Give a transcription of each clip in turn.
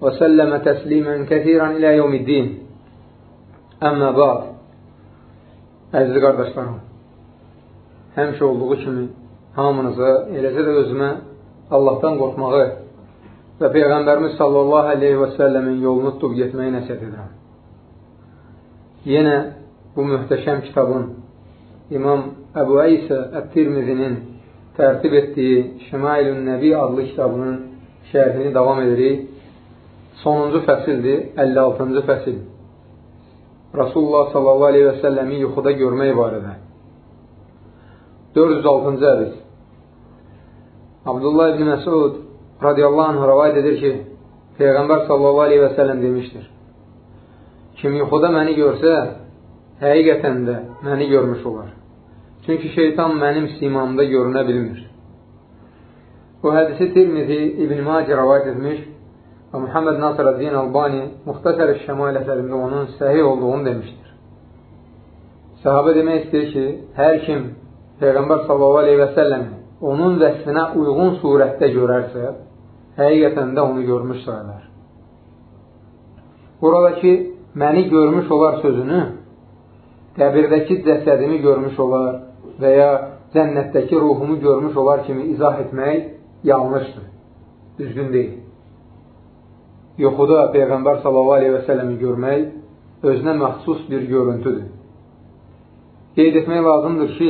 وسلم تسليما كثيرا إلى يوم الدين أما بعد Əziz qardaşlarım, həmişə olduğu kimi hamınıza, eləcə də özümə Allahdan qorxmağı və Peyğəmbərimiz sallallahu aleyhi və səlləmin yolunu tutub getməyi nəsiyyət edirəm. Yenə bu mühtəşəm kitabın İmam Əbu Eysə Ət-Tirmizinin tərtib etdiyi Şəmailün Nəbi adlı kitabının şərhini davam edirik. Sonuncu fəsildir, 56-cı fəsil. Rasulullah sallallahu aleyhi və səlləmi yuxuda görmək barədə. 406-cı hədis. Abdullah ibn Məsud radiyallahu anh rəvayət edir ki, Peyğəmbər sallallahu aleyhi və səlləm demişdir. Kim yuxuda məni görsə, həqiqətən də məni görmüş olar. Çünki şeytan mənim simamda görünə bilmir. Bu hədisi Tirmizi İbn-i Maci rəvayət etmiş və Muhammed Nasir Albani Muxtasər-i Şəmal əsərində onun səhih olduğunu demişdir. Sahabə demək istəyir ki, hər kim Peyğəmbər səlləmi onun vəsfinə uyğun surətdə görərsə, həqiqətən də onu görmüş sayılar. Buradakı məni görmüş olar sözünü qəbirdəki cəsədimi görmüş olar və ya cənnətdəki ruhumu görmüş olar kimi izah etmək yanlışdır, düzgün deyil. Yoxuda Peyğəmbər s.a.v. görmək özünə məxsus bir görüntüdür. Qeyd etmək lazımdır ki,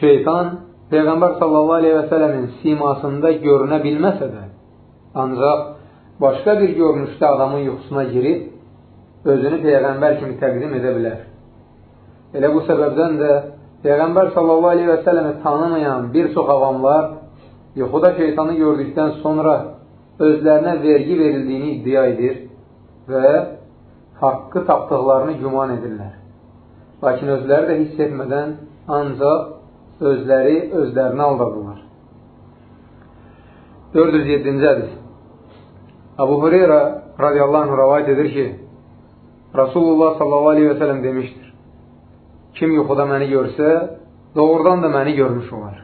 şeytan Peyğəmbər s.a.v.in simasında görünə bilməsə də, ancaq başqa bir görünüşdə adamın yuxusuna girib, özünü Peyğəmbər kimi təqdim edə bilər. Elə bu səbəbdən də Peyğəmbər s.a.v. tanımayan bir çox avamlar yuxuda şeytanı gördükdən sonra özlərinə vergi verildiyini iddia edir və haqqı tapdıqlarını güman edirlər. Lakin özləri də hiss etmədən ancaq özləri özlərini aldadırlar. 407-ci hədis Abu Hureyra radiyallahu anh rəvayət edir ki, Rasulullah sallallahu aleyhi və sələm demişdir, kim yuxuda məni görsə, doğrudan da məni görmüş olar.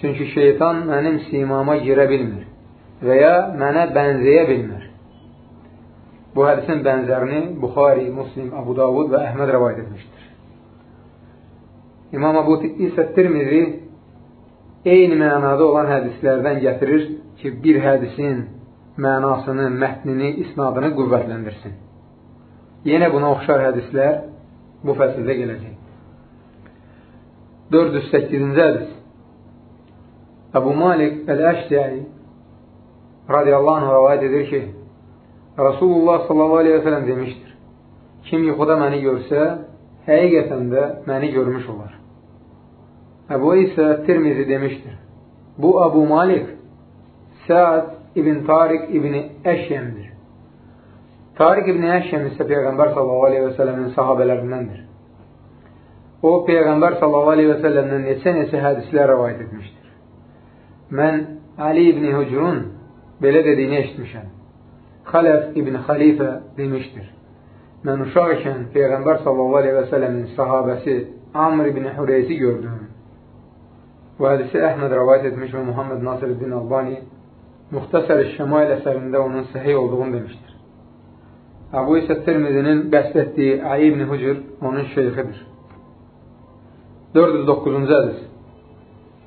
Çünki şeytan mənim simama girə bilmir və ya mənə bənzəyə bilmir. Bu hədisin bənzərini Buxari, Muslim, Abu Davud və Əhməd rəvayət etmişdir. İmam Abu İsə Tirmizi eyni mənada olan hədislərdən gətirir ki, bir hədisin mənasını, mətnini, isnadını qüvvətləndirsin. Yenə buna oxşar hədislər bu fəsildə gələcək. 408-ci hədis Əbu Malik Əl-Əşdəyi radiyallahu anh rəvayət edir ki, Rasulullah sallallahu aleyhi və sələm demişdir, kim yuxuda məni görsə, həqiqətən də məni görmüş olar. Əbu isə Tirmizi demişdir. Bu Əbu Malik Səad ibn Tariq ibn Əşyəmdir. Tariq ibn Əşyəm isə Peyğəmbər sallallahu aleyhi və sələmin sahabələrindəndir. O, Peyğəmbər sallallahu aleyhi və səlləmdən neçə-neçə hədislər rəvayət etmişdir. Mən Ali ibn Hucrun belə dediyini eşitmişəm. Xələf ibn Xalifə demişdir. Mən uşaq ikən Peyğəmbər sallallahu aleyhi və sələmin sahabəsi Amr ibn Hureysi gördüm. Bu hədisi Əhməd rəvayət etmiş və Muhammed Nasir-i Albani Muxtasər-i Şəmail əsərində onun səhih olduğunu demişdir. Əbu isə Tirmizinin qəsd etdiyi Ali ibn Hucur onun şeyxidir. 409-cu hədis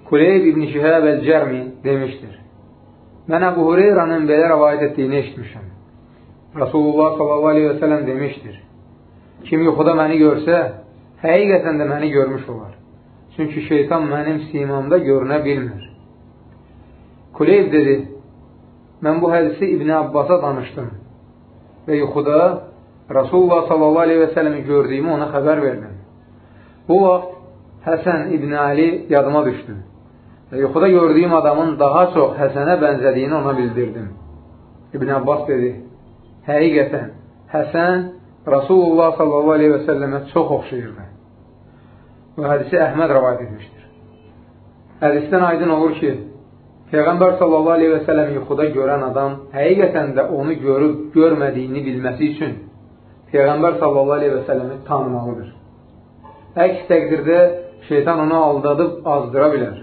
Kuleyb ibn Şihəb əl-Cərmi demişdir. Mən Əbu Hureyranın belə rəvayət etdiyini eşitmişəm. Rasulullah s.a.v. demişdir. Kim yuxuda məni görsə, həqiqətən də məni görmüş olar. Çünki şeytan mənim simamda görünə bilmir. Kuleyb dedi, mən bu hədisi İbn Abbasa danışdım və yuxuda Rasulullah s.a.v. gördüyümü ona xəbər verdim. Bu vaxt Həsən İbn Ali yadıma düşdü və yuxuda gördüyüm adamın daha çox Həsənə bənzədiyini ona bildirdim. İbn Abbas dedi, həqiqətən, Həsən Rasulullah sallallahu aleyhi və səlləmə çox oxşayırdı. Bu hədisi Əhməd rəvayət etmişdir. Hədisdən aydın olur ki, Peyğəmbər sallallahu aleyhi və səlləm yuxuda görən adam həqiqətən də onu görüb görmədiyini bilməsi üçün Peyğəmbər sallallahu aleyhi və səlləmi tanımalıdır. Əks təqdirdə şeytan onu aldadıb azdıra bilər.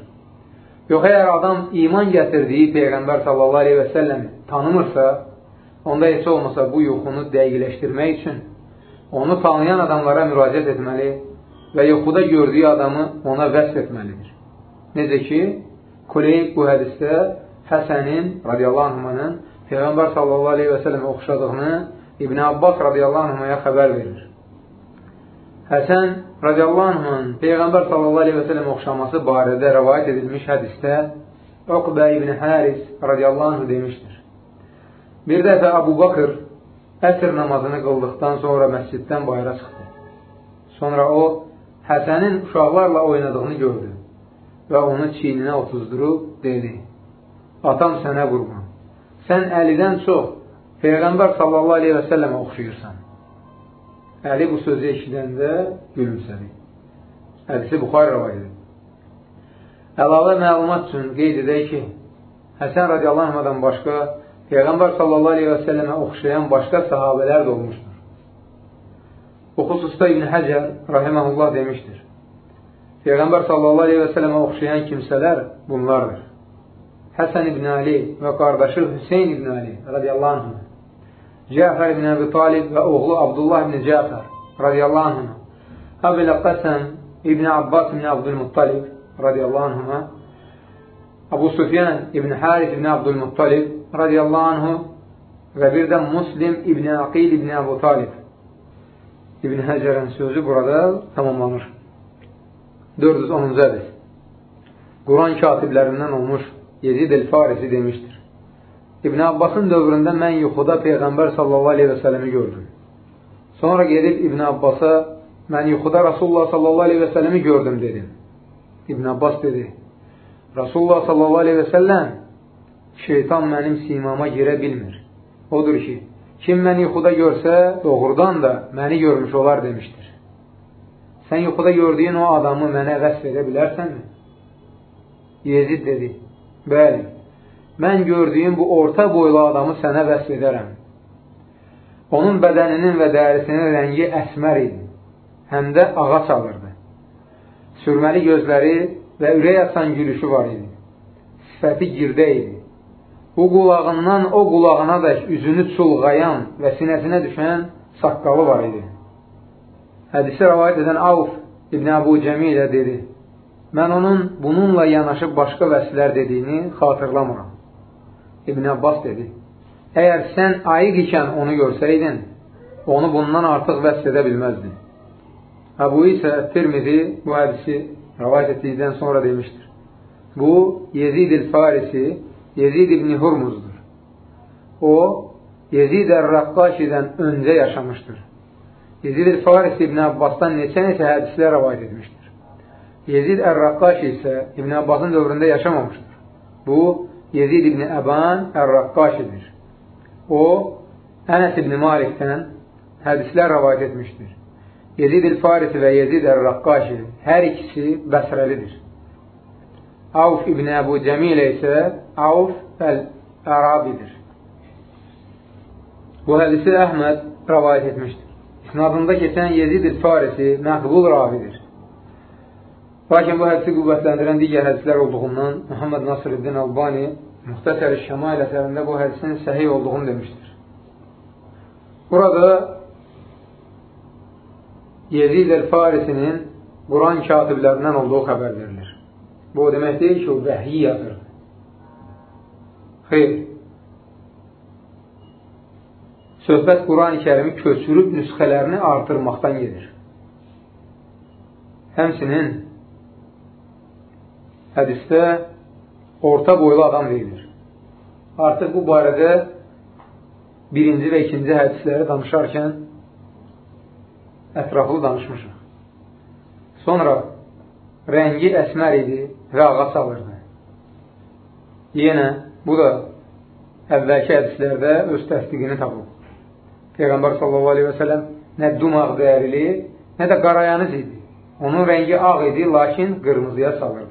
Yox, əgər adam iman gətirdiyi Peyğəmbər səlləmi tanımırsa, onda heç olmasa bu yuxunu dəqiqləşdirmək üçün onu tanıyan adamlara müraciət etməli və yuxuda gördüyü adamı ona vəsf etməlidir. Necə ki, Kuleyb bu hədisdə Həsənin radiyallahu anhümanın Peyğəmbər səlləmə oxşadığını İbn Abbas radiyallahu anhümaya xəbər verir. Həsən radiyallahu anhümün Peyğəmbər sallallahu aleyhi və səlləm oxşaması barədə rəvayət edilmiş hədisdə Uqbə ibn Həris radiyallahu anhü demişdir. Bir dəfə Abu Bakır əsr namazını qıldıqdan sonra məsciddən bayra çıxdı. Sonra o, Həsənin uşaqlarla oynadığını gördü və onu çiyninə otuzdurub dedi, atam sənə qurban, sən əlidən çox Peyğəmbər sallallahu aleyhi və səlləmə oxşayırsan. Əli bu sözü eşidəndə gülümsədi. Hədisi Buxar rəvayədir. Əlavə məlumat üçün qeyd edək ki, Həsən radiyallahu anhadan başqa Peyğəmbər sallallahu aleyhi və səlləmə oxşayan başqa sahabələr də olmuşdur. Bu xüsusda İbn Həcər rahiməhullah demişdir. Peyğəmbər sallallahu aleyhi və sələmə oxşayan kimsələr bunlardır. Həsən ibn Ali və qardaşı Hüseyin ibn Ali radiyallahu anh, Cəfər ibn Əbi Talib və oğlu Abdullah ibn Cəfər radiyallahu anh, Əbil Qəsəm ibn Abbas ibn Abdülmuttalib radiyallahu anh, Abu Sufyan ibn Haris ibn Abdülmuttalib radiyallahu anh və bir də Muslim ibn Aqil ibn Əbu Talib İbn Həcərin sözü burada tamamlanır. 410-cu hədis. Quran katiblərindən olmuş Yezid el-Farisi demişdir. İbn Abbasın dövründə mən yuxuda Peyğəmbər sallallahu aleyhi və sələmi gördüm. Sonra gedib İbn Abbasa mən yuxuda Rasulullah sallallahu aleyhi və sələmi gördüm dedim. İbn Abbas dedi, Rasulullah sallallahu aleyhi və səlləm şeytan mənim simama girə bilmir. Odur ki, kim məni yuxuda görsə, doğrudan da məni görmüş olar demişdir. Sən yuxuda gördüyün o adamı mənə vəsf edə bilərsənmi? Yezid dedi, bəli, mən gördüyüm bu orta boylu adamı sənə vəsf edərəm. Onun bədəninin və dərisinin rəngi əsmər idi, həm də ağac alırdı. Sürməli gözləri və ürək asan gülüşü var idi. Sifəti girdə idi. Bu qulağından o qulağına da üzünü çulğayan və sinəsinə düşən saqqalı var idi. Hədisi rəvayət edən Avf İbn Əbu Cəmilə dedi, mən onun bununla yanaşı başqa vəsilər dediyini xatırlamıram. İbn Abbas dedi, əgər sən ayıq ikən onu görsəydin, onu bundan artıq vəsf edə bilməzdin. Əbu isə Tirmizi bu hədisi rəvayət etdikdən sonra demişdir. Bu, Yezid il-Farisi, Yezid ibn Hurmuzdur. O, Yezid əl-Raqqaşidən öncə yaşamışdır. Yezid el-Faris İbn Abbasdan neçə-neçə hədislər rəvayət etmişdir. Yezid Ər-Raqqaş isə İbn Abbasın dövründə yaşamamışdır. Bu, Yezid İbn Əban Ər-Raqqaşidir. O, Ənəs İbn Malikdən hədislər rəvayət etmişdir. Yezid el-Farisi və Yezid Ər-Raqqaşi hər ikisi Bəsrəlidir. Avf İbn Əbu Cəmilə isə Avf Əl-Ərabidir. Bu hədisi Əhməd rəvayət etmişdir. İsnadında keçən Yezid Farisi məqbul ravidir. Lakin bu hədisi qüvvətləndirən digər hədislər olduğundan Muhammed Nasırıddin Albani Muxtəsər-i Şəmail əsərində bu hədisin səhih olduğunu demişdir. Burada Yezid el-Farisinin Quran katiblərindən olduğu xəbər verilir. Bu o demək deyil ki, o vəhyi yazır. Xeyr, söhbət Quran-ı kərimi köçürüb nüsxələrini artırmaqdan gedir. Həmsinin hədisdə orta boylu adam deyilir. Artıq bu barədə birinci və ikinci hədisləri danışarkən ətraflı danışmışıq. Sonra rəngi əsmər idi və ağac alırdı. Yenə bu da əvvəlki hədislərdə öz təsdiqini tapıb. Peyğəmbər sallallahu aleyhi və sələm nə dumağ dəyərli, nə də qarayanız idi. Onun rəngi ağ idi, lakin qırmızıya salırdı.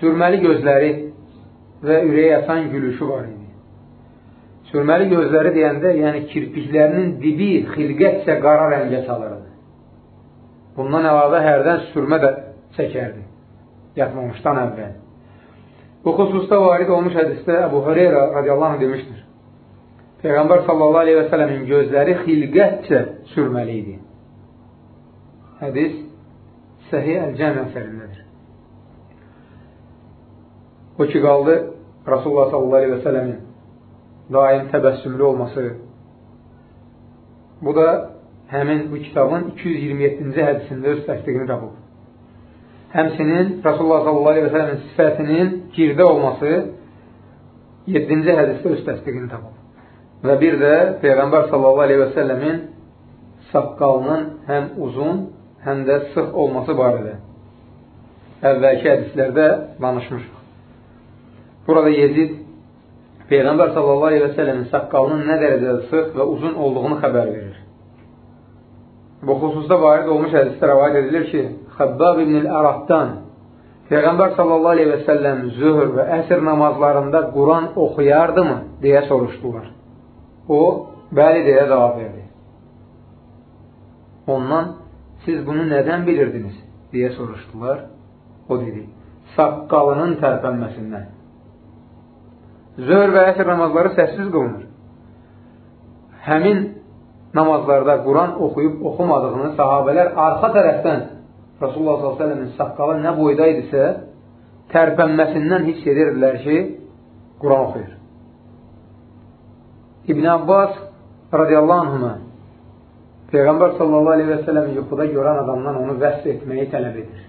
Sürməli gözləri və ürəyə yasan gülüşü var idi. Sürməli gözləri deyəndə, yəni kirpiklərinin dibi xilqətcə qara rəngə salırdı. Bundan əlavə hərdən sürmə də çəkərdi, yatmamışdan əvvəl. Bu xüsusda varid olmuş hədisdə Əbu Hüreyra radiyallahu anh demişdir. Peyğəmbər sallallahu aleyhi və sələmin gözləri xilqətcə sürməli idi. Hədis Səhih Əl-Cəm əsərindədir. O ki, qaldı Rasulullah sələmin daim təbəssümlü olması. Bu da həmin bu kitabın 227-ci hədisində öz təsdiqini tapıb. Həmsinin Rasulullah sələmin sifətinin girdə olması 7-ci hədisdə öz təsdiqini tapıb. Və bir də Peyğəmbər səlləmin saqqalının həm uzun, həm də sıx olması barədə əvvəlki hədislərdə danışmışıq. Burada Yezid Peyğəmbər sallallahu aleyhi və səlləmin saqqalının nə dərəcədə sıx və uzun olduğunu xəbər verir. Bu xüsusda varid olmuş hədisdə rəvayət edilir ki, Xəbbab ibn-i Ərabdan Peyğəmbər sallallahu aleyhi və səlləm zöhr və əsr namazlarında Quran oxuyardımı? deyə soruşdular. O, bəli deyə cavab verdi. Ondan, siz bunu nədən bilirdiniz? deyə soruşdular. O dedi, saqqalının tərpənməsindən. Zöhr və əsr namazları səssiz qılınır. Həmin namazlarda Quran oxuyub oxumadığını sahabələr arxa tərəfdən Rasulullah s.ə.v-in saqqalı nə boyda idisə, tərpənməsindən hiss edirdilər ki, Quran oxuyur. İbn Abbas radiyallahu anhümə Peyğəmbər sallallahu aleyhi və sələm yuxuda görən adamdan onu vəsf etməyi tələb edir.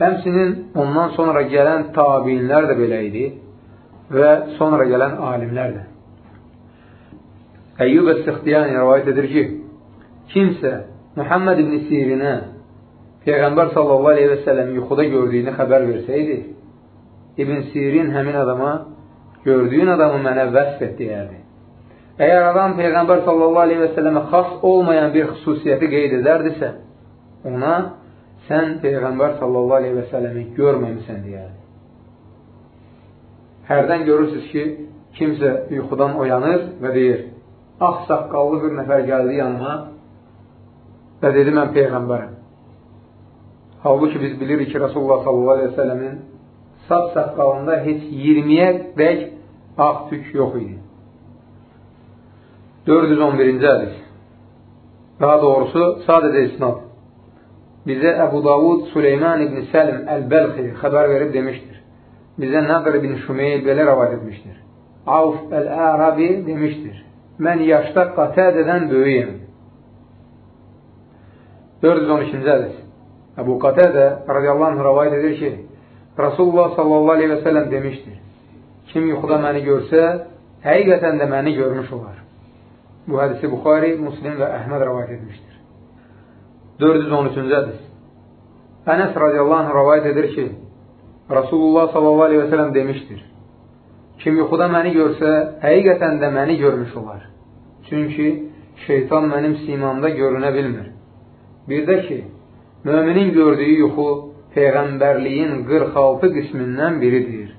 Həmsinin ondan sonra gələn tabinlər də belə idi və sonra gələn alimlər də. Əyyub Əs-Sıxtiyani rəvayət edir ki, kimsə Muhammed ibn Sirinə Peyğəmbər sallallahu aleyhi və sələm yuxuda gördüyünü xəbər versəydi, İbn Sirin həmin adama gördüyün adamı mənə vəsf et deyərdi. Əgər adam Peyğəmbər sallallahu aleyhi və sələmə xas olmayan bir xüsusiyyəti qeyd edərdisə, ona sən Peyğəmbər sallallahu aleyhi və sələmi görməmisən deyərdi. Hərdən görürsünüz ki, kimsə yuxudan oyanır və deyir, ağ saqqallı bir nəfər gəldi yanıma və dedi, mən Peyğəmbərəm. Halbuki biz bilirik ki, Rasulullah sellemin saç saqqalında heç 20-yə dək ağ tük yox idi. 411-ci hədis Daha doğrusu, sadəcə isnad. Bizə Əbu Davud Süleyman ibn Səlim Əl-Bəlxi xəbər verib demişdir. Bizə Nəqr ibn Şümeyl belə rəvad etmişdir. Avf Əl-Ərabi demişdir mən yaşda Qatədədən böyüyəm. 412-ci hədis Əbu Qatədə radiyallahu anh rəvayət edir ki, Rasulullah sallallahu aleyhi və sələm demişdir, kim yuxuda məni görsə, həqiqətən də məni görmüş olar. Bu hədisi Buxari, Muslim və Əhməd rəvayət etmişdir. 413-cü hədis Ənəs radiyallahu anh rəvayət edir ki, Rasulullah sələm demişdir, Kim yuxuda məni görsə, həqiqətən də məni görmüş olar. Çünki şeytan mənim simamda görünə bilmir. Bir də ki, müminin gördüyü yuxu Peyğəmbərliyin 46 qismindən biridir.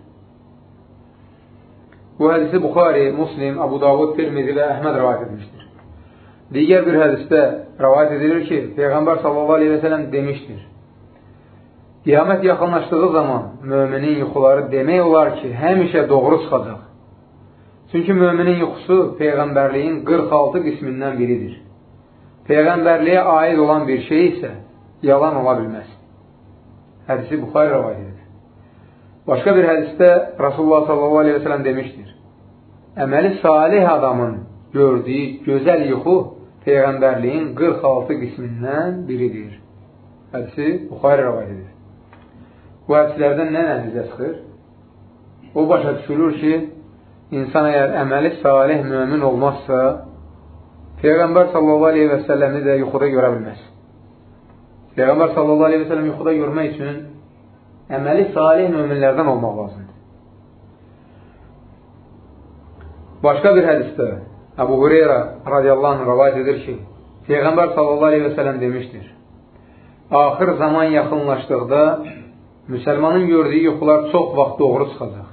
Bu hədisi Buxari, Muslim, Abu Davud, Tirmizi və Əhməd rəvayət etmişdir. Digər bir hədisdə rəvayət edilir ki, Peyğəmbər sallallahu aleyhi və sələm demişdir. Qiyamət yaxınlaşdığı zaman müminin yuxuları demək olar ki, həmişə doğru çıxacaq. Çünki müminin yuxusu Peyğəmbərliyin 46 qismindən biridir. Peyğəmbərliyə aid olan bir şey isə yalan ola bilməz. Hədisi Buxar rəvayət edir. Başqa bir hədisdə Rasulullah s.a.v. demişdir. Əməli salih adamın gördüyü gözəl yuxu Peyğəmbərliyin 46 qismindən biridir. Hədisi Buxar rəvayət edir. Bu hədislərdən nə nəticə çıxır? O başa düşülür ki, insan əgər əməli salih mümin olmazsa, Peyğəmbər sallallahu aleyhi və səlləmi də yuxuda görə bilməz. Peyğəmbər sallallahu aleyhi və səlləm yuxuda görmək üçün əməli salih müminlərdən olmaq lazımdır. Başqa bir hədisdə Əbu Hureyra radiyallahu anh rəvayət edir ki, Peyğəmbər sallallahu aleyhi və sələm demişdir, axır zaman yaxınlaşdıqda müsəlmanın gördüyü yuxular çox vaxt doğru çıxacaq.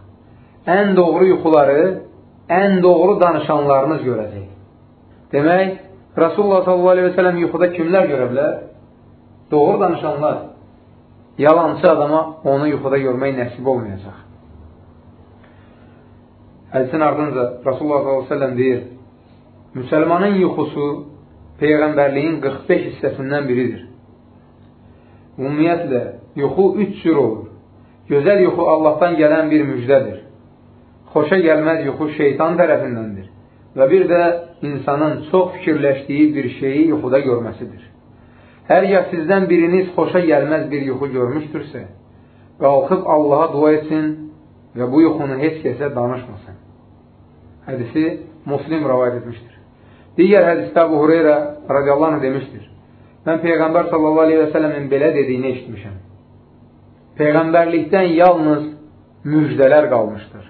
Ən doğru yuxuları, ən doğru danışanlarınız görəcək. Demək, Rasulullah sələm yuxuda kimlər görə bilər? Doğru danışanlar. Yalancı adama onu yuxuda görmək nəsib olmayacaq. Hədisin ardınca Rasulullah s.ə.v deyir, müsəlmanın yuxusu Peyğəmbərliyin 45 hissəsindən biridir. Ümumiyyətlə, yuxu üç cür olur. Gözəl yuxu Allahdan gələn bir müjdədir. Xoşa gəlməz yuxu şeytan tərəfindəndir. Və bir də insanın çox fikirləşdiyi bir şeyi yuxuda görməsidir. Hər ya sizdən biriniz xoşa gəlməz bir yuxu görmüşdürsə, qalxıb Allaha dua etsin və bu yuxunu heç kəsə danışmasın. Hədisi Muslim rəvayət etmişdir. Digər hədisdə Abu Hureyra radiyallahu anh demişdir. Mən Peyğəmbər sallallahu aleyhi və sələmin belə dediyini eşitmişəm. Peyğəmbərlikdən yalnız müjdələr qalmışdır.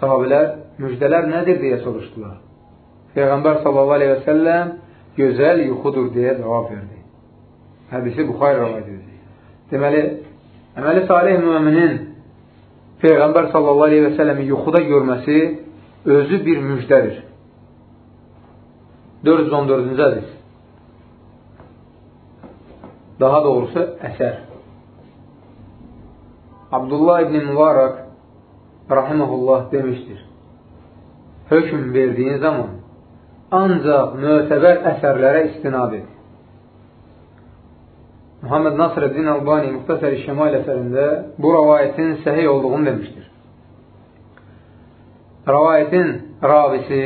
Sahabilər müjdələr nədir deyə soruşdular. Peyğəmbər səlləm gözəl yuxudur deyə cavab verdi. Hədisi Buxayr rəvayət edir. Deməli, əməli salih müminin Peyğəmbər sələmi yuxuda görməsi özü bir müjdədir. 414-cü hədis. Daha doğrusu əsər. Abdullah ibn Mübarək rahiməhullah demişdir. Hökm verdiyin zaman ancaq mötəbər əsərlərə istinad et. Muhammed Nasrəddin Albani Muxtasər-i Şəmal əsərində bu rəvayətin səhih olduğunu demişdir. Rəvayətin ravisi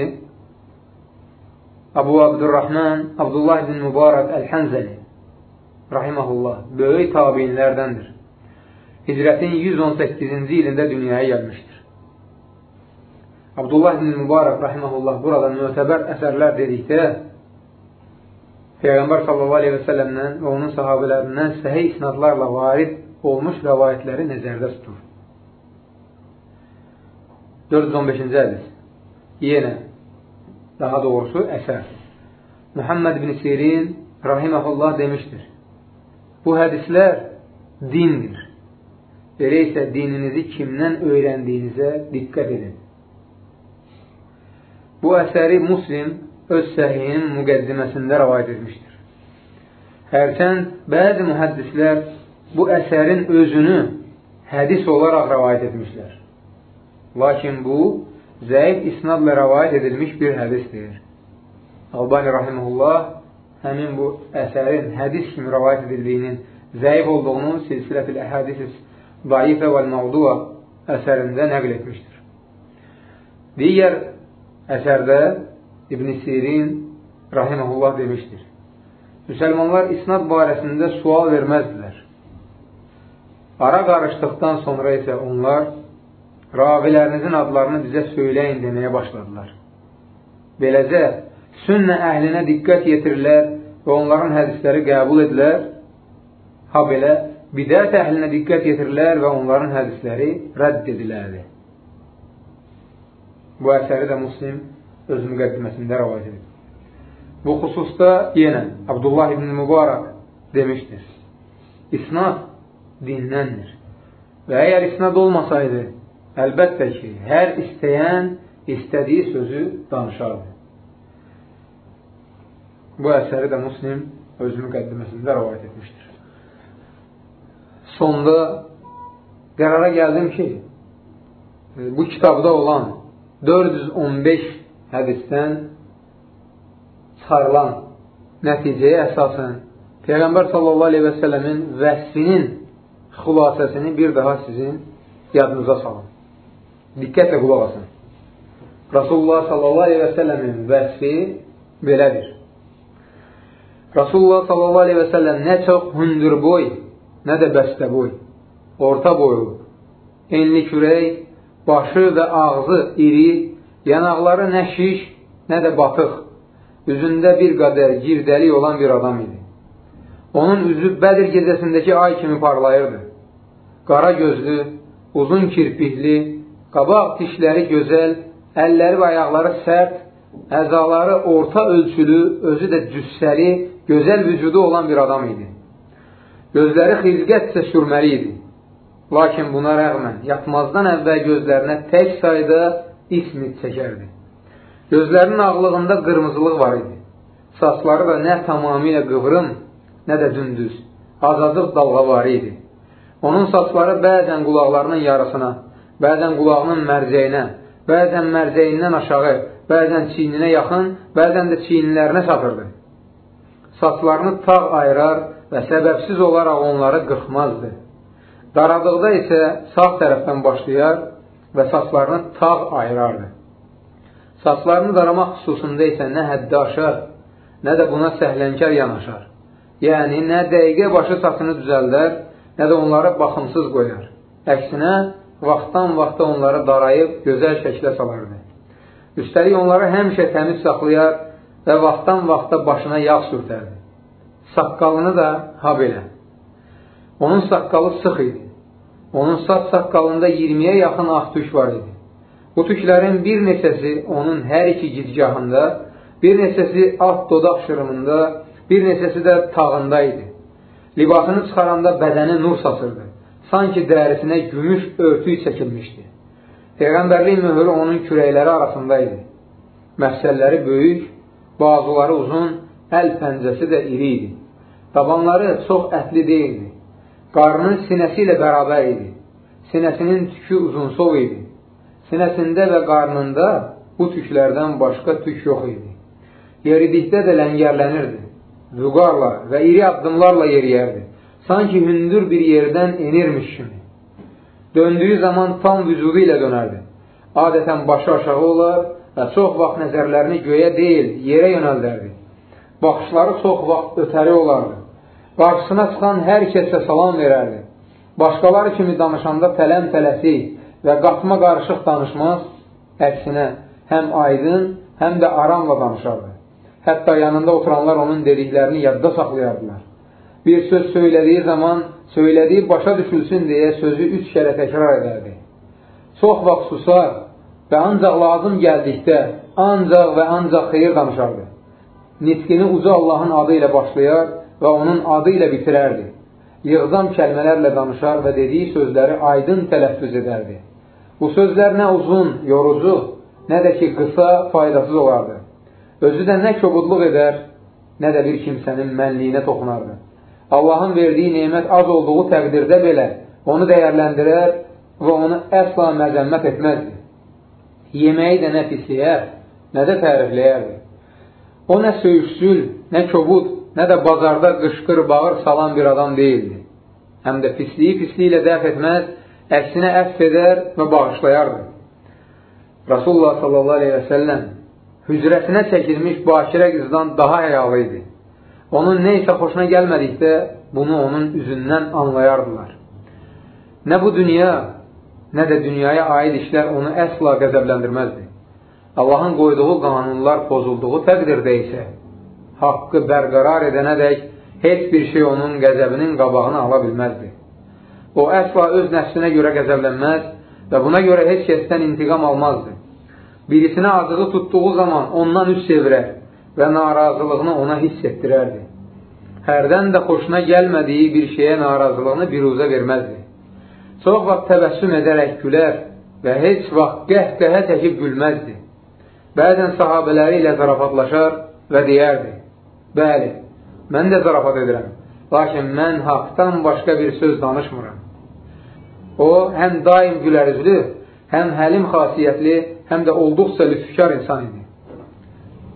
Abu Abdurrahman Abdullah ibn Mübarək Əl-Hənzəli rahiməhullah böyük tabinlərdəndir. Hicrətin 118-ci ilində dünyaya gəlmişdir. Abdullah ibn Mübarək rahiməhullah burada mötəbər əsərlər dedikdə Peyğəmbər sallallahu aleyhi və səlləmdən və onun sahabələrindən səhih isnadlarla varid olmuş rəvayətləri nəzərdə tutur. 415-ci hədis Yenə, daha doğrusu əsər. Muhammed bin Sirin rahiməhullah demişdir. Bu hədislər dindir. Elə isə dininizi kimdən öyrəndiyinizə diqqət edin. Bu əsəri Muslim öz səhiyinin müqəddiməsində rəvayət etmişdir. Hərçənd bəzi mühəddislər bu əsərin özünü hədis olaraq rəvayət etmişlər. Lakin bu, zəif isnadla rəvayət edilmiş bir hədisdir. Albani Rahimullah həmin bu əsərin hədis kimi rəvayət edildiyinin zəif olduğunu silsilətil əhədisis daifə və məvdua əsərində nəql etmişdir. Digər əsərdə İbn Sirin rahiməhullah demişdir. Müsəlmanlar isnad barəsində sual verməzdilər. Ara qarışdıqdan sonra isə onlar ravilərinizin adlarını bizə söyləyin deməyə başladılar. Beləcə, sünnə əhlinə diqqət yetirirlər və onların hədisləri qəbul edilər. Ha belə, bidət əhlinə diqqət yetirirlər və onların hədisləri rədd edilərdi. Bu əsəri də Muslim öz müqəddiməsində rəvayət edir. Bu xüsusda yenə Abdullah ibn Mübarək demişdir. İsnad dindəndir. Və əgər isnad olmasaydı, əlbəttə ki, hər istəyən istədiyi sözü danışardı. Bu əsəri də Muslim öz müqəddiməsində rəvayət etmişdir. Sonda qərara gəldim ki, bu kitabda olan 415 hədisdən çıxarılan nəticəyə əsasən Peyğəmbər sallallahu aleyhi və sələmin vəsfinin xülasəsini bir daha sizin yadınıza salın. Diqqətlə qulaq asın. Rasulullah sallallahu aleyhi və sələmin vəsfi belədir. Rasulullah sallallahu aleyhi və səlləm nə çox hündürboy, nə də bəstəboy, orta boylu, enli kürək, başı və ağzı iri, Yanaqları nə şiş, nə də batıq, üzündə bir qədər girdəlik olan bir adam idi. Onun üzü Bədir gecəsindəki ay kimi parlayırdı. Qara gözlü, uzun kirpikli, qabaq dişləri gözəl, əlləri və ayaqları sərt, əzaları orta ölçülü, özü də cüssəli, gözəl vücudu olan bir adam idi. Gözləri xilqətcə sürməli idi. Lakin buna rəğmən yatmazdan əvvəl gözlərinə tək sayda ismit çəkərdi. Gözlərinin ağlığında qırmızılıq var idi. Saçları da nə tamamilə qıvrım, nə də dündüz. Azacıq dalğavarı idi. Onun saçları bəzən qulaqlarının yarısına, bəzən qulağının mərcəyinə, bəzən mərcəyindən aşağı, bəzən çiyninə yaxın, bəzən də çiyinlərinə çatırdı. Saçlarını tağ ayırar və səbəbsiz olaraq onları qırxmazdı. Daradıqda isə sağ tərəfdən başlayar və saçlarını tağ ayırardı. Saçlarını daramaq xüsusunda isə nə həddi aşar, nə də buna səhlənkər yanaşar. Yəni, nə dəqiqə başı saçını düzəldər, nə də onları baxımsız qoyar. Əksinə, vaxtdan vaxta onları darayıb gözəl şəklə salardı. Üstəlik onları həmişə təmiz saxlayar və vaxtdan vaxta başına yağ sürtərdi. Saqqalını da ha belə. Onun saqqalı sıx idi. Onun saç saqqalında 20-yə yaxın ağ tük var idi. Bu tüklərin bir neçəsi onun hər iki gicgahında, bir neçəsi alt dodaq şırımında, bir neçəsi də tağında idi. Libasını çıxaranda bədəni nur saçırdı. Sanki dərisinə gümüş örtük çəkilmişdi. Peyğəmbərlik möhürü onun kürəkləri arasında idi. Məhsəlləri böyük, bazıları uzun, əl pəncəsi də iri idi. Dabanları çox ətli deyildi. Qarnı sinəsi ilə bərabər idi. Sinəsinin tükü uzunsov idi. Sinəsində və qarnında bu tüklərdən başqa tük yox idi. Yeridikdə də ləngərlənirdi. Vüqarla və iri addımlarla yeriyərdi. Sanki hündür bir yerdən enirmiş kimi. Döndüyü zaman tam vücudu ilə dönərdi. Adətən başı aşağı olar və çox vaxt nəzərlərini göyə deyil, yerə yönəldərdi. Baxışları çox vaxt ötəri olardı. Qarşısına çıxan hər kəsə salam verərdi. Başqaları kimi danışanda tələm tələsi və qatma qarışıq danışmaz, əksinə həm aydın, həm də aramla danışardı. Hətta yanında oturanlar onun dediklərini yadda saxlayardılar. Bir söz söylədiyi zaman söylədiyi başa düşülsün deyə sözü üç kərə təkrar edərdi. Çox vaxt susar və ancaq lazım gəldikdə ancaq və ancaq xeyir danışardı. Nitqini uca Allahın adı ilə başlayar və onun adı ilə bitirərdi. Yığzam kəlmələrlə danışar və dediyi sözləri aydın tələffüz edərdi. Bu sözlər nə uzun, yorucu, nə də ki, qısa, faydasız olardı. Özü də nə kobudluq edər, nə də bir kimsənin mənliyinə toxunardı. Allahın verdiyi neymət az olduğu təqdirdə belə onu dəyərləndirər və onu əsla məzəmmət etməzdi. Yeməyi də nə pisləyər, nə də tərifləyərdi. O nə söyüşsül, nə kobud, nə də bazarda qışqır, bağır salan bir adam deyildi. Həm də pisliyi pisliyi ilə dəf etməz, əksinə əff edər və bağışlayardı. Rasulullah sallallahu aleyhi və səlləm hücrəsinə çəkilmiş bakirə qızdan daha həyalı idi. Onun nə isə xoşuna gəlmədikdə bunu onun üzündən anlayardılar. Nə bu dünya, nə də dünyaya aid işlər onu əsla qəzəbləndirməzdi. Allahın qoyduğu qanunlar pozulduğu təqdirdə isə haqqı bərqərar edənədək heç bir şey onun qəzəbinin qabağını ala bilməzdi. O əsla öz nəfsinə görə qəzəblənməz və buna görə heç kəsdən intiqam almazdı. Birisinə acığı tutduğu zaman ondan üst çevirər və narazılığını ona hiss etdirərdi. Hərdən də xoşuna gəlmədiyi bir şeyə narazılığını biruzə verməzdi. Çox vaxt təbəssüm edərək gülər və heç vaxt qəhqəhə çəkib gülməzdi. Bəzən sahabələri ilə zarafatlaşar və deyərdi, Bəli, mən də zarafat edirəm, lakin mən haqdan başqa bir söz danışmıram. O, həm daim gülərüzlü, həm həlim xasiyyətli, həm də olduqca lütfkar insan idi.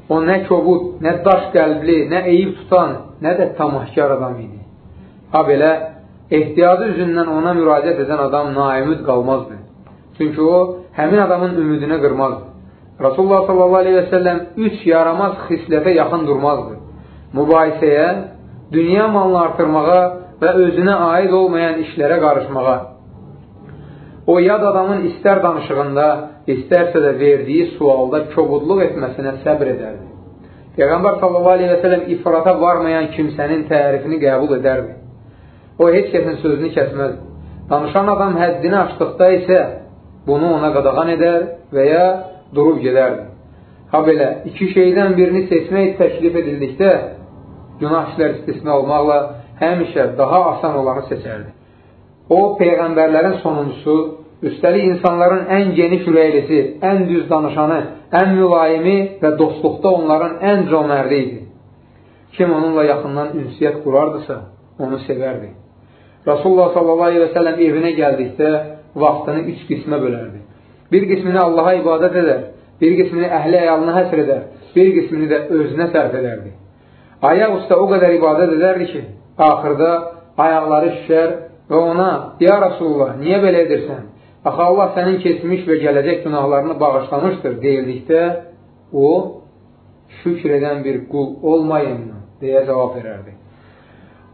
O, nə kobud, nə daş qəlbli, nə eyib tutan, nə də tamahkar adam idi. Ha belə, ehtiyacı üzündən ona müraciət edən adam naimid qalmazdı. Çünki o, həmin adamın ümidini qırmazdı. Rasulullah sallallahu aleyhi və səlləm üç yaramaz xislətə yaxın durmazdı mübahisəyə, dünya malını artırmağa və özünə aid olmayan işlərə qarışmağa. O yad adamın istər danışığında, istərsə də verdiyi sualda kobudluq etməsinə səbr edərdi. Peyğəmbər sələm ifrata varmayan kimsənin tərifini qəbul edərdi. O, heç kəsin sözünü kəsməzdi. Danışan adam həddini açdıqda isə bunu ona qadağan edər və ya durub gedərdi. Ha belə, iki şeydən birini seçmək təklif edildikdə, günah işlər istisna olmaqla həmişə daha asan olanı seçərdi. O, Peyğəmbərlərin sonuncusu, üstəlik insanların ən geniş ürəylisi, ən düz danışanı, ən mülayimi və dostluqda onların ən cömərdi idi. Kim onunla yaxından ünsiyyət qurardısa, onu sevərdi. Rasulullah səlləm evinə gəldikdə vaxtını üç qismə bölərdi. Bir qismini Allaha ibadət edər, bir qismini əhli əyalına həsr edər, bir qismini də özünə sərf edərdi. Ayaq usta o qədər ibadət edərdi ki, axırda ayaqları şişər və ona, ya Rasulullah, niyə belə edirsən? Axı Allah sənin keçmiş və gələcək günahlarını bağışlamışdır deyildikdə, o, şükr edən bir qul olmayın deyə cavab verərdi.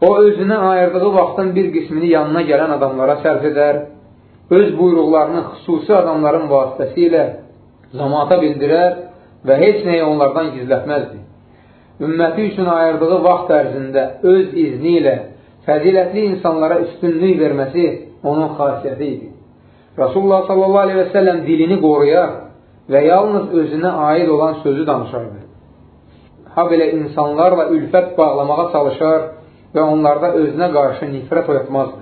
O, özünə ayırdığı vaxtın bir qismini yanına gələn adamlara sərf edər, öz buyruqlarını xüsusi adamların vasitəsilə zamata bildirər və heç nəyi onlardan gizlətməzdi. Ümməti üçün ayırdığı vaxt ərzində öz izni ilə fəzilətli insanlara üstünlük verməsi onun xasiyyəti idi. Rasulullah sallallahu aleyhi və səlləm dilini qoruyar və yalnız özünə aid olan sözü danışardı. Ha belə insanlarla ülfət bağlamağa çalışar və onlarda özünə qarşı nifrət oyatmazdı.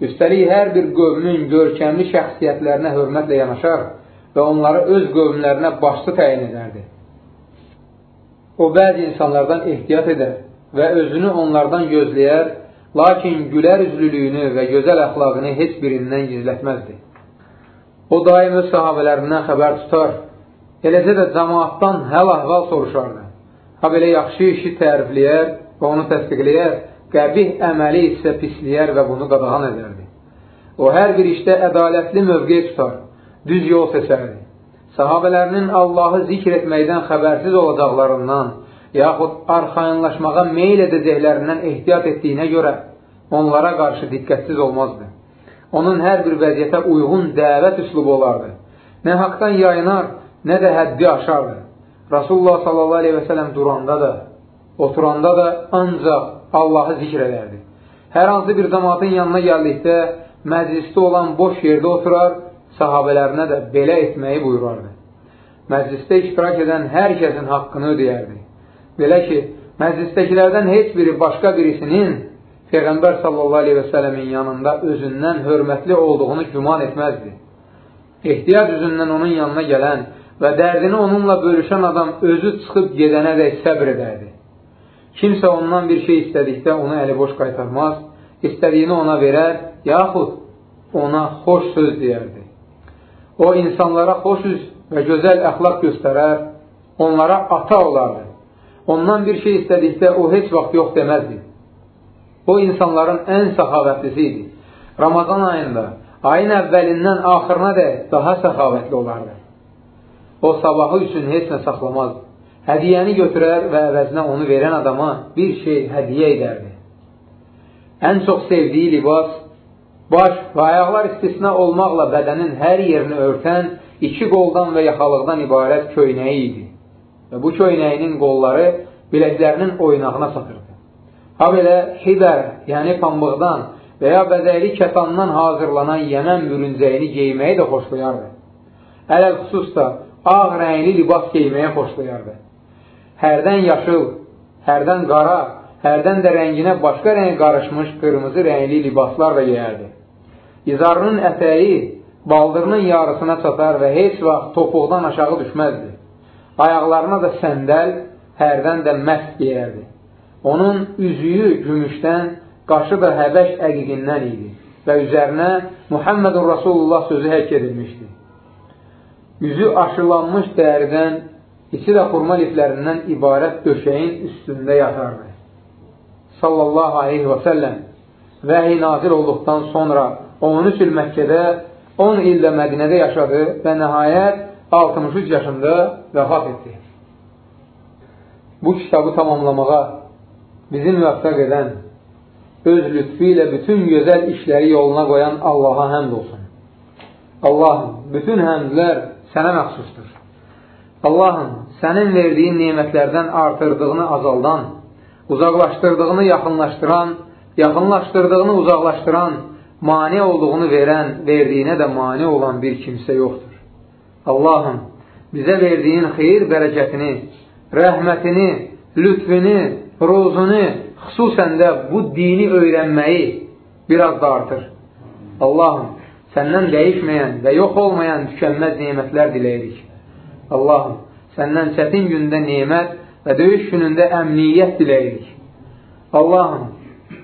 Üstəlik, hər bir qövmün görkəmli şəxsiyyətlərinə hörmətlə yanaşar və onları öz qövmlərinə başçı təyin edərdi. O, bəzi insanlardan ehtiyat edər və özünü onlardan gözləyər, lakin gülər üzlülüyünü və gözəl əxlaqını heç birindən gizlətməzdi. O, daim öz sahabələrindən xəbər tutar, eləcə də cəmaatdan həl-əhval soruşardı. Ha belə yaxşı işi tərifləyər və onu təsdiqləyər, qəbih əməli isə pisləyər və bunu qadağan edərdi. O, hər bir işdə ədalətli mövqe tutar düz yol seçərdi. Sahabələrinin Allahı zikr etməkdən xəbərsiz olacaqlarından, yaxud arxayınlaşmağa meyl edəcəklərindən ehtiyat etdiyinə görə onlara qarşı diqqətsiz olmazdı. Onun hər bir vəziyyətə uyğun dəvət üslubu olardı. Nə haqdan yayınar, nə də həddi aşardı. Rasulullah sələm duranda da, oturanda da ancaq Allahı zikr edərdi. Hər hansı bir cəmatın yanına gəldikdə, məclisdə olan boş yerdə oturar sahabələrinə də belə etməyi buyurardı. Məclisdə iştirak edən hər kəsin haqqını ödəyərdi. Belə ki, məclisdəkilərdən heç biri başqa birisinin Peyğəmbər sallallahu aleyhi və sələmin yanında özündən hörmətli olduğunu güman etməzdi. Ehtiyac üzündən onun yanına gələn və dərdini onunla bölüşən adam özü çıxıb gedənə də səbr edərdi. Kimsə ondan bir şey istədikdə onu əli boş qaytarmaz, istədiyini ona verər, yaxud ona xoş söz deyərdi. O, insanlara xoş üz və gözəl əxlaq göstərər, onlara ata olardı. Ondan bir şey istədikdə o heç vaxt yox deməzdi. O, insanların ən səxavətlisi idi. Ramazan ayında, ayın əvvəlindən axırına da daha səxavətli olardı. O, sabahı üçün heç nə saxlamazdı. Hədiyəni götürər və əvəzinə onu verən adama bir şey hədiyə edərdi. Ən çox sevdiyi libas baş və ayaqlar istisna olmaqla bədənin hər yerini örtən iki qoldan və yaxalıqdan ibarət köynəyi idi. Və bu köynəyinin qolları biləklərinin oynağına satırdı. Ha belə hibər, yəni pambıqdan və ya bəzəkli kətandan hazırlanan yəmən bürüncəyini geyməyi də xoşlayardı. Ələl xüsusda ağ rəngli libas geyməyə xoşlayardı. Hərdən yaşıl, hərdən qara, hərdən də rənginə başqa rəng qarışmış qırmızı rəngli libaslar da geyərdi. İzarının ətəyi baldırının yarısına çatar və heç vaxt topuqdan aşağı düşməzdi. Ayaqlarına da səndəl, hərdən də məst geyərdi. Onun üzüyü gümüşdən, qaşı da həbəş əqiqindən idi və üzərinə Muhammedun Rasulullah sözü həkk edilmişdi. Üzü aşılanmış dəridən, içi də xurma liflərindən ibarət döşəyin üstündə yatardı. Sallallahu aleyhi və səlləm vəhiy nazil olduqdan sonra 13 il Məkkədə, 10 ildə Mədinədə yaşadı və nəhayət 63 yaşında vəfat etdi. Bu kitabı tamamlamağa bizi müvəffəq edən, öz lütfü ilə bütün gözəl işləri yoluna qoyan Allaha həmd olsun. Allahım, bütün həmdlər sənə məxsusdur. Allahım, sənin verdiyin nemətlərdən artırdığını azaldan, uzaqlaşdırdığını yaxınlaşdıran, yaxınlaşdırdığını uzaqlaşdıran, mani olduğunu verən, verdiyinə də mani olan bir kimsə yoxdur. Allahım, bizə verdiyin xeyir bərəkətini, rəhmətini, lütfünü, rozunu, xüsusən də bu dini öyrənməyi biraz da artır. Allahım, səndən dəyişməyən və yox olmayan tükənməz nemətlər diləyirik. Allahım, səndən çətin gündə nemət və döyüş günündə əmniyyət diləyirik. Allahım,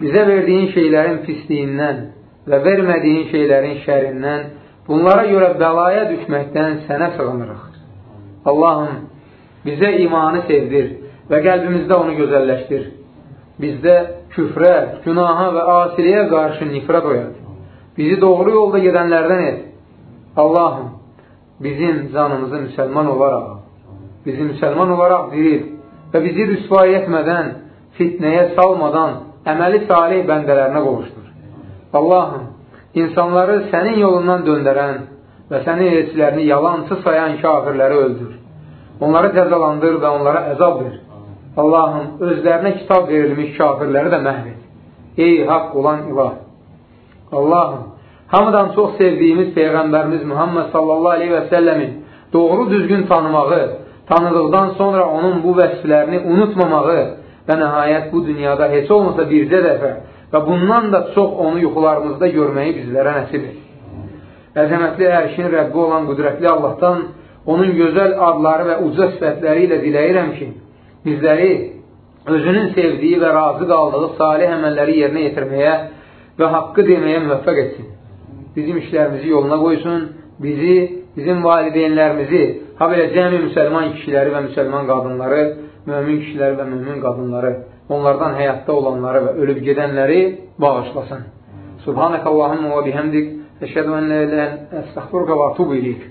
bizə verdiyin şeylərin pisliyindən və vermədiyin şeylərin şərindən, bunlara görə bəlaya düşməkdən sənə sığınırıq. Allahım, bizə imanı sevdir və qəlbimizdə onu gözəlləşdir. Bizdə küfrə, günaha və asiliyə qarşı nifrət oyat. Bizi doğru yolda gedənlərdən et. Allahım, bizim canımızı müsəlman olaraq, bizi müsəlman olaraq diril və bizi rüsvay etmədən, fitnəyə salmadan əməli salih bəndələrinə qovuşdur. Allahım, insanları sənin yolundan döndərən və sənin elçilərini yalancı sayan kafirləri öldür. Onları cəzalandır və onlara əzab ver. Allahım, özlərinə kitab verilmiş kafirləri də məhv et. Ey haqq olan ilah! Allahım, hamıdan çox sevdiyimiz Peyğəmbərimiz Muhammed sallallahu aleyhi və səlləmin doğru düzgün tanımağı, tanıdıqdan sonra onun bu vəsflərini unutmamağı və nəhayət bu dünyada heç olmasa bircə dəfə və bundan da çox onu yuxularımızda görməyi bizlərə nəsib et. Əzəmətli ərşin Rəbbi olan qüdrətli Allahdan onun gözəl adları və uca sifətləri ilə diləyirəm ki, bizləri özünün sevdiyi və razı qaldığı salih əməlləri yerinə yetirməyə və haqqı deməyə müvəffəq etsin. Bizim işlərimizi yoluna qoysun, bizi, bizim valideynlərimizi, ha belə cəmi müsəlman kişiləri və müsəlman qadınları, mömin kişiləri və mömin qadınları, onlardan həyatda olanları və ölüb gedənləri bağışlasın. Subhanəkə Allahümə və bihəmdik, əşhədu ən lə ilə əstəxfurqa və atubu iləyik.